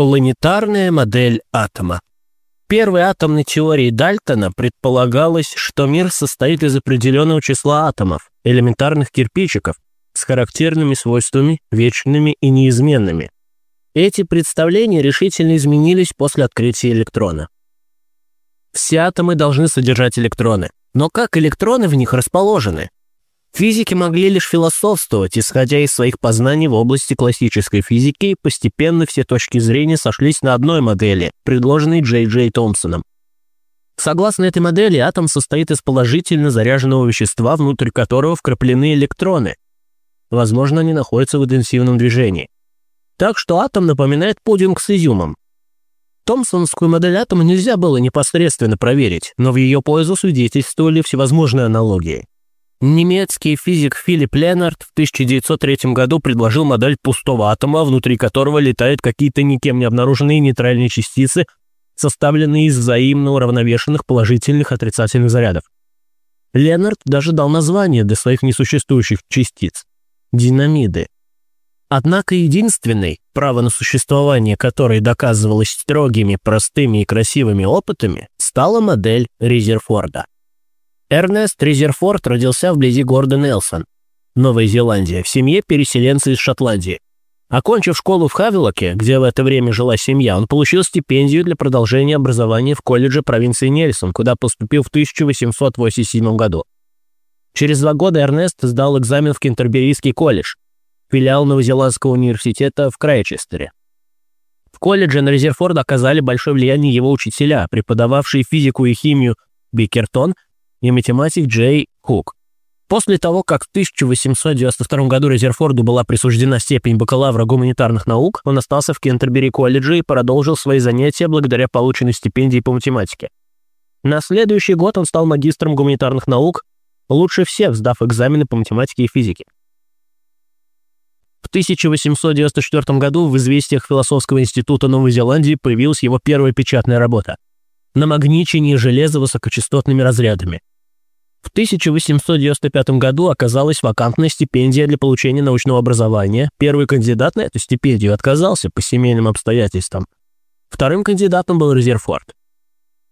Планетарная модель атома. Первой атомной теорией Дальтона предполагалось, что мир состоит из определенного числа атомов, элементарных кирпичиков, с характерными свойствами, вечными и неизменными. Эти представления решительно изменились после открытия электрона. Все атомы должны содержать электроны, но как электроны в них расположены? Физики могли лишь философствовать, исходя из своих познаний в области классической физики, и постепенно все точки зрения сошлись на одной модели, предложенной Джей Джей Томпсоном. Согласно этой модели, атом состоит из положительно заряженного вещества, внутрь которого вкраплены электроны. Возможно, они находятся в интенсивном движении. Так что атом напоминает пудинг с изюмом. Томпсонскую модель атома нельзя было непосредственно проверить, но в ее пользу свидетельствовали всевозможные аналогии. Немецкий физик Филипп Ленард в 1903 году предложил модель пустого атома, внутри которого летают какие-то никем не обнаруженные нейтральные частицы, составленные из взаимно уравновешенных положительных отрицательных зарядов. Ленард даже дал название для своих несуществующих частиц – динамиды. Однако единственный, право на существование которой доказывалось строгими, простыми и красивыми опытами, стала модель Резерфорда. Эрнест Резерфорд родился вблизи города Нелсон, Новая Зеландия, в семье переселенца из Шотландии. Окончив школу в Хавилоке, где в это время жила семья, он получил стипендию для продолжения образования в колледже провинции Нельсон, куда поступил в 1887 году. Через два года Эрнест сдал экзамен в Кентерберийский колледж, филиал Новозеландского университета в Крайчестере. В колледже на Резерфорд оказали большое влияние его учителя, преподававшие физику и химию Бикертон – и математик Джей Хук. После того, как в 1892 году Резерфорду была присуждена степень бакалавра гуманитарных наук, он остался в Кентербери-колледже и продолжил свои занятия благодаря полученной стипендии по математике. На следующий год он стал магистром гуманитарных наук, лучше всех сдав экзамены по математике и физике. В 1894 году в «Известиях Философского института Новой Зеландии» появилась его первая печатная работа «Намагничение железа высокочастотными разрядами», в 1895 году оказалась вакантная стипендия для получения научного образования. Первый кандидат на эту стипендию отказался по семейным обстоятельствам. Вторым кандидатом был Резерфорд.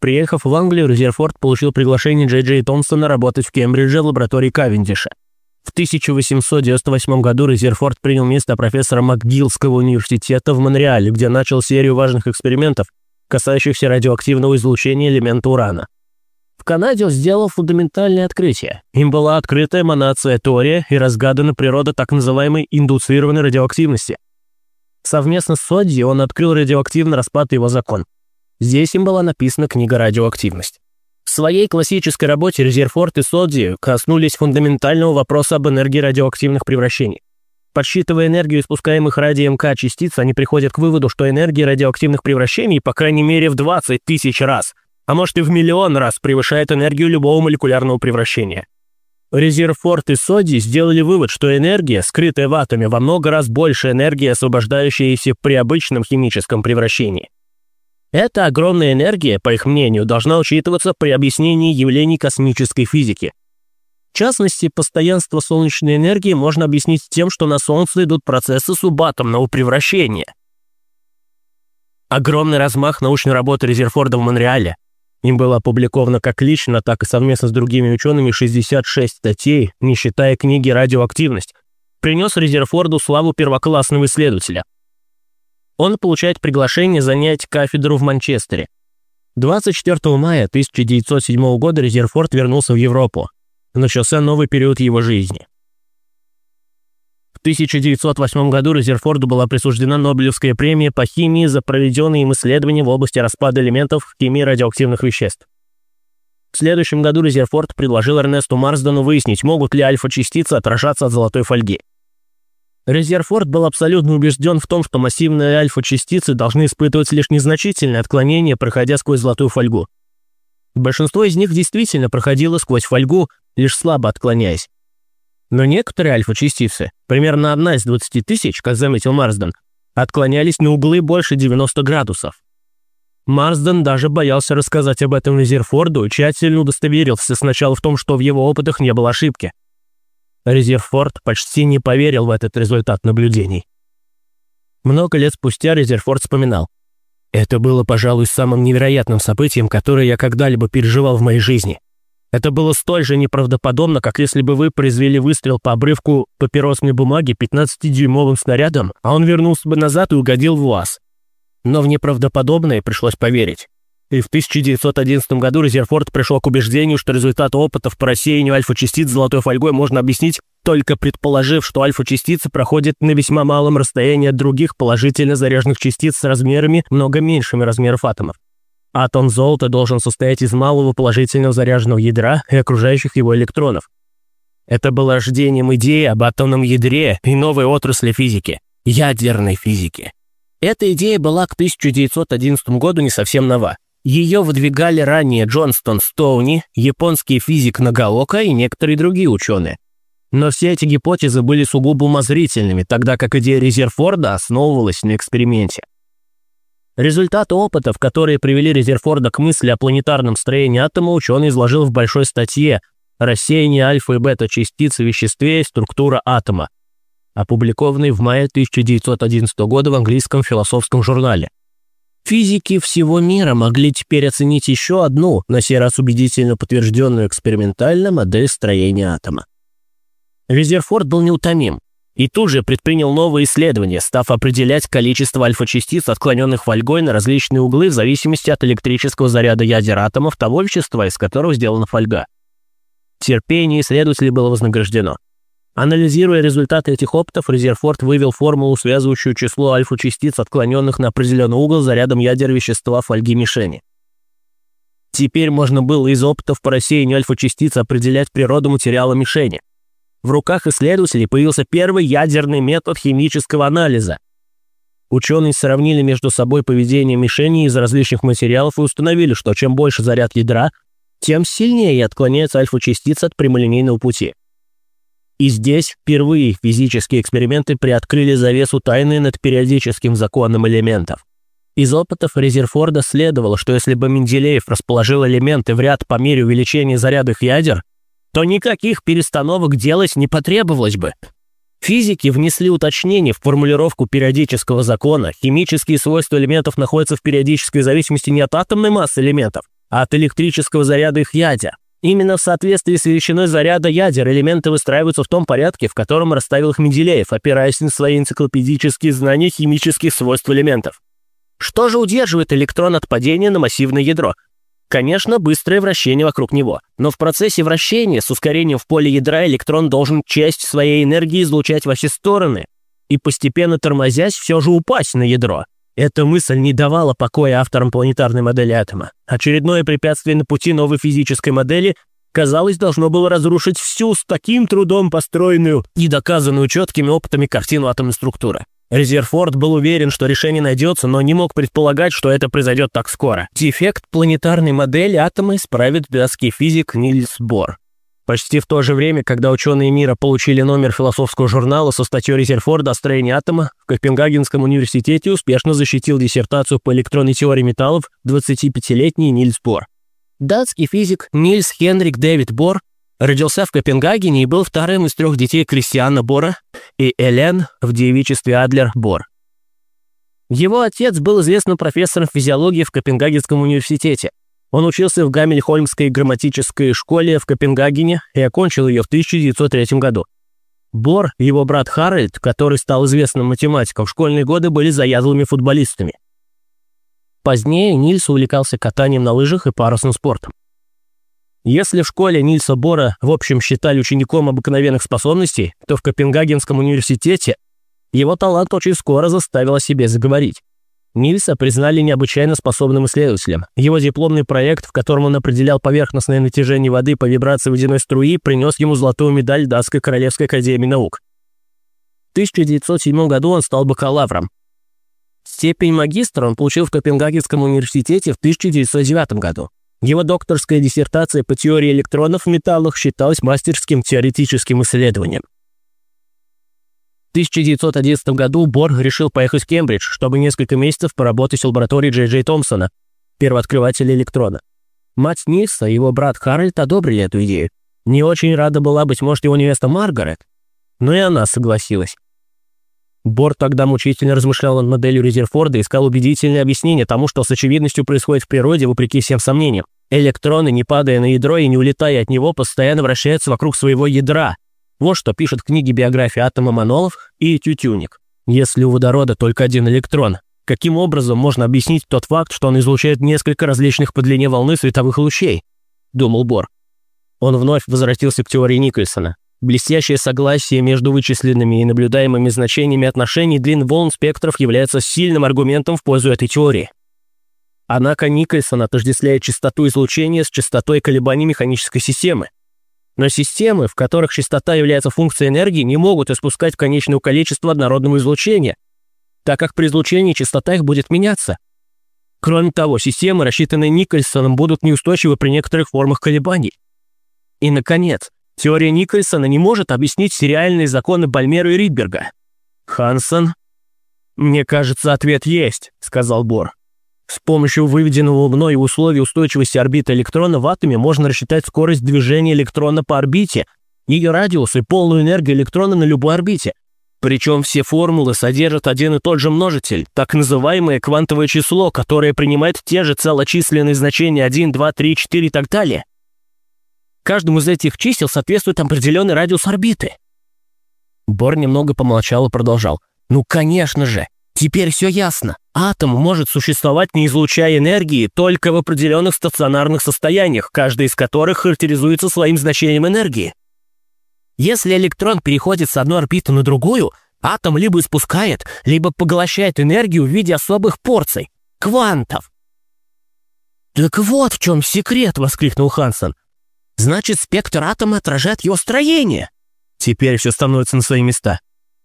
Приехав в Англию, Резерфорд получил приглашение Джей Джей Томпсона работать в Кембридже в лаборатории Кавендиша. В 1898 году Резерфорд принял место профессора МcГиллского университета в Монреале, где начал серию важных экспериментов, касающихся радиоактивного излучения элемента урана. В Канаде сделал фундаментальное открытие. Им была открыта эманация тория и разгадана природа так называемой индуцированной радиоактивности. Совместно с Содди он открыл радиоактивный распад и его закон. Здесь им была написана книга «Радиоактивность». В своей классической работе Резерфорд и Содди коснулись фундаментального вопроса об энергии радиоактивных превращений. Подсчитывая энергию испускаемых ради МК частиц, они приходят к выводу, что энергия радиоактивных превращений, по крайней мере, в 20 тысяч раз – а может и в миллион раз превышает энергию любого молекулярного превращения. Резерфорд и Соди сделали вывод, что энергия, скрытая в атоме, во много раз больше энергии, освобождающейся при обычном химическом превращении. Эта огромная энергия, по их мнению, должна учитываться при объяснении явлений космической физики. В частности, постоянство солнечной энергии можно объяснить тем, что на Солнце идут процессы субатомного превращения. Огромный размах научной работы Резерфорда в Монреале, им было опубликовано как лично, так и совместно с другими учеными 66 статей, не считая книги «Радиоактивность», принес Резерфорду славу первоклассного исследователя. Он получает приглашение занять кафедру в Манчестере. 24 мая 1907 года Резерфорд вернулся в Европу. Начался новый период его жизни. 1908 году Резерфорду была присуждена Нобелевская премия по химии за проведенные им исследования в области распада элементов химии радиоактивных веществ. В следующем году Резерфорд предложил Эрнесту Марсдену выяснить, могут ли альфа-частицы отражаться от золотой фольги. Резерфорд был абсолютно убежден в том, что массивные альфа-частицы должны испытывать лишь незначительное отклонение, проходя сквозь золотую фольгу. Большинство из них действительно проходило сквозь фольгу, лишь слабо отклоняясь. Но некоторые альфа-частицы, примерно одна из 20 тысяч, как заметил Марсден, отклонялись на углы больше 90 градусов. Марсден даже боялся рассказать об этом Резерфорду и тщательно удостоверился сначала в том, что в его опытах не было ошибки. Резерфорд почти не поверил в этот результат наблюдений. Много лет спустя Резерфорд вспоминал. «Это было, пожалуй, самым невероятным событием, которое я когда-либо переживал в моей жизни. Это было столь же неправдоподобно, как если бы вы произвели выстрел по обрывку папиросной бумаги 15-дюймовым снарядом, а он вернулся бы назад и угодил в вас. Но в неправдоподобное пришлось поверить. И в 1911 году Резерфорд пришел к убеждению, что результат опытов по рассеянию альфа-частиц золотой фольгой можно объяснить только предположив, что альфа-частицы проходят на весьма малом расстоянии от других положительно заряженных частиц с размерами много меньшими размеров атомов. Атом золота должен состоять из малого положительного заряженного ядра и окружающих его электронов. Это было рождением идеи об атомном ядре и новой отрасли физики – ядерной физики. Эта идея была к 1911 году не совсем нова. Ее выдвигали ранее Джонстон Стоуни, японский физик Нагаока и некоторые другие ученые. Но все эти гипотезы были сугубо умозрительными, тогда как идея Резерфорда основывалась на эксперименте. Результаты опытов, которые привели Резерфорда к мысли о планетарном строении атома, ученый изложил в большой статье «Рассеяние альфа и бета частиц в веществе и структура атома», опубликованной в мае 1911 года в английском философском журнале. Физики всего мира могли теперь оценить еще одну, на сей раз убедительно подтвержденную экспериментально модель строения атома. Резерфорд был неутомим и тут же предпринял новые исследования, став определять количество альфа-частиц, отклоненных фольгой на различные углы в зависимости от электрического заряда ядер атомов того вещества, из которого сделана фольга. Терпение исследователей было вознаграждено. Анализируя результаты этих опытов, Резерфорд вывел формулу, связывающую число альфа-частиц, отклоненных на определенный угол зарядом ядер вещества фольги мишени. Теперь можно было из опытов по рассеянию альфа-частиц определять природу материала мишени – в руках исследователей появился первый ядерный метод химического анализа. Ученые сравнили между собой поведение мишени из различных материалов и установили, что чем больше заряд ядра, тем сильнее отклоняется альфа-частица от прямолинейного пути. И здесь впервые физические эксперименты приоткрыли завесу тайны над периодическим законом элементов. Из опытов Резерфорда следовало, что если бы Менделеев расположил элементы в ряд по мере увеличения заряда их ядер, то никаких перестановок делать не потребовалось бы. Физики внесли уточнение в формулировку периодического закона. Химические свойства элементов находятся в периодической зависимости не от атомной массы элементов, а от электрического заряда их ядер. Именно в соответствии с величиной заряда ядер элементы выстраиваются в том порядке, в котором расставил их Менделеев, опираясь на свои энциклопедические знания химических свойств элементов. Что же удерживает электрон от падения на массивное ядро? Конечно, быстрое вращение вокруг него. Но в процессе вращения с ускорением в поле ядра электрон должен часть своей энергии излучать во все стороны и постепенно тормозясь все же упасть на ядро. Эта мысль не давала покоя авторам планетарной модели атома. Очередное препятствие на пути новой физической модели казалось, должно было разрушить всю с таким трудом построенную и доказанную четкими опытами картину атомной структуры. Резерфорд был уверен, что решение найдется, но не мог предполагать, что это произойдет так скоро. Дефект планетарной модели атома исправит датский физик Нильс Бор. Почти в то же время, когда ученые мира получили номер философского журнала со статьей Резерфорда о строении атома, в Копенгагенском университете успешно защитил диссертацию по электронной теории металлов 25-летний Нильс Бор. Датский физик Нильс Хенрик Дэвид Бор Родился в Копенгагене и был вторым из трех детей Кристиана Бора и Элен в девичестве Адлер Бор. Его отец был известным профессором физиологии в Копенгагенском университете. Он учился в Гамельхольмской грамматической школе в Копенгагене и окончил ее в 1903 году. Бор и его брат Харальд, который стал известным математиком в школьные годы, были заядлыми футболистами. Позднее Нильс увлекался катанием на лыжах и парусным спортом. Если в школе Нильса Бора в общем считали учеником обыкновенных способностей, то в Копенгагенском университете его талант очень скоро заставил о себе заговорить. Нильса признали необычайно способным исследователем. Его дипломный проект, в котором он определял поверхностное натяжение воды по вибрации водяной струи, принес ему золотую медаль Датской Королевской Академии Наук. В 1907 году он стал бакалавром. Степень магистра он получил в Копенгагенском университете в 1909 году. Его докторская диссертация по теории электронов в металлах считалась мастерским теоретическим исследованием. В 1911 году Бор решил поехать в Кембридж, чтобы несколько месяцев поработать в лаборатории Джей Джей Томпсона, первооткрывателя электрона. Мать Нильса и его брат Харальд одобрили эту идею. Не очень рада была, быть может, его невеста Маргарет, но и она согласилась. Бор тогда мучительно размышлял над моделью Резерфорда и искал убедительное объяснение тому, что с очевидностью происходит в природе, вопреки всем сомнениям. Электроны, не падая на ядро и не улетая от него, постоянно вращаются вокруг своего ядра. Вот что пишет в книге биографии атома Манолов и Тютюник. Если у водорода только один электрон, каким образом можно объяснить тот факт, что он излучает несколько различных по длине волны световых лучей? Думал Бор. Он вновь возвратился к теории Никольсона. Блестящее согласие между вычисленными и наблюдаемыми значениями отношений длин волн спектров является сильным аргументом в пользу этой теории. Однако Никольсон отождествляет частоту излучения с частотой колебаний механической системы. Но системы, в которых частота является функцией энергии, не могут испускать конечное количество однородного излучения, так как при излучении частота их будет меняться. Кроме того, системы, рассчитанные Никольсоном, будут неустойчивы при некоторых формах колебаний. И, наконец, теория Никольсона не может объяснить сериальные законы Бальмера и Ридберга. Хансон? «Мне кажется, ответ есть», — сказал Бор. С помощью выведенного мной условия устойчивости орбиты электрона в атоме можно рассчитать скорость движения электрона по орбите, ее радиус и полную энергию электрона на любой орбите. Причем все формулы содержат один и тот же множитель, так называемое квантовое число, которое принимает те же целочисленные значения 1, 2, 3, 4 и так далее. Каждому из этих чисел соответствует определенный радиус орбиты. Бор немного помолчал и продолжал. «Ну, конечно же, теперь все ясно. Атом может существовать, не излучая энергии, только в определенных стационарных состояниях, каждый из которых характеризуется своим значением энергии. Если электрон переходит с одной орбиты на другую, атом либо испускает, либо поглощает энергию в виде особых порций – квантов. «Так вот в чем секрет!» – воскликнул Хансон. «Значит, спектр атома отражает его строение!» Теперь все становится на свои места.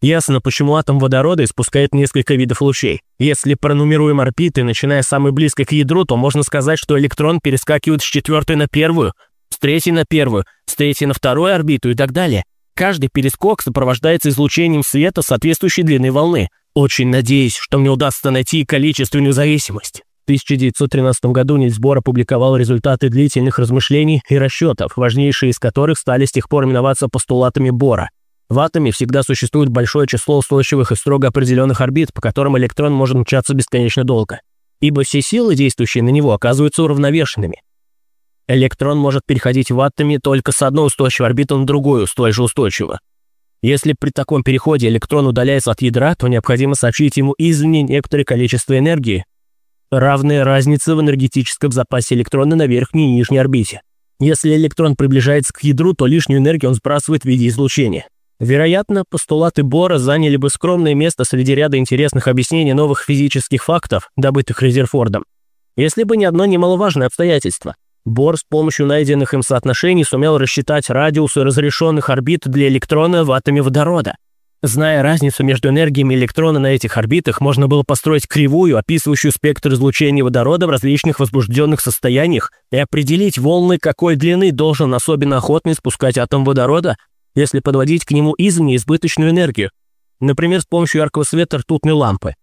Ясно, почему атом водорода испускает несколько видов лучей. Если пронумеруем орбиты, начиная с самой близкой к ядру, то можно сказать, что электрон перескакивает с четвертой на первую, с третьей на первую, с третьей на вторую орбиту и так далее. Каждый перескок сопровождается излучением света соответствующей длины волны. Очень надеюсь, что мне удастся найти количественную зависимость. В 1913 году Нильс Бор опубликовал результаты длительных размышлений и расчетов, важнейшие из которых стали с тех пор именоваться постулатами Бора – в атоме всегда существует большое число устойчивых и строго определенных орбит, по которым электрон может мчаться бесконечно долго, ибо все силы, действующие на него, оказываются уравновешенными. Электрон может переходить в атоме только с одной устойчивой орбиты на другую, столь же устойчиво. Если при таком переходе электрон удаляется от ядра, то необходимо сообщить ему извне некоторое количество энергии, равное разнице в энергетическом запасе электрона на верхней и нижней орбите. Если электрон приближается к ядру, то лишнюю энергию он сбрасывает в виде излучения. Вероятно, постулаты Бора заняли бы скромное место среди ряда интересных объяснений новых физических фактов, добытых Резерфордом. Если бы не одно немаловажное обстоятельство. Бор с помощью найденных им соотношений сумел рассчитать радиусы разрешенных орбит для электрона в атоме водорода. Зная разницу между энергиями электрона на этих орбитах, можно было построить кривую, описывающую спектр излучения водорода в различных возбужденных состояниях и определить волны, какой длины должен особенно охотно спускать атом водорода, если подводить к нему извне избыточную энергию, например, с помощью яркого света ртутной лампы.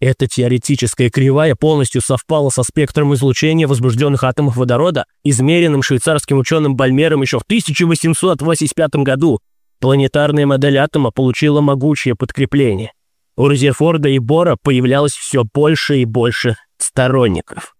Эта теоретическая кривая полностью совпала со спектром излучения возбужденных атомов водорода, измеренным швейцарским ученым Бальмером еще в 1885 году. Планетарная модель атома получила могучее подкрепление. У Резерфорда и Бора появлялось все больше и больше сторонников.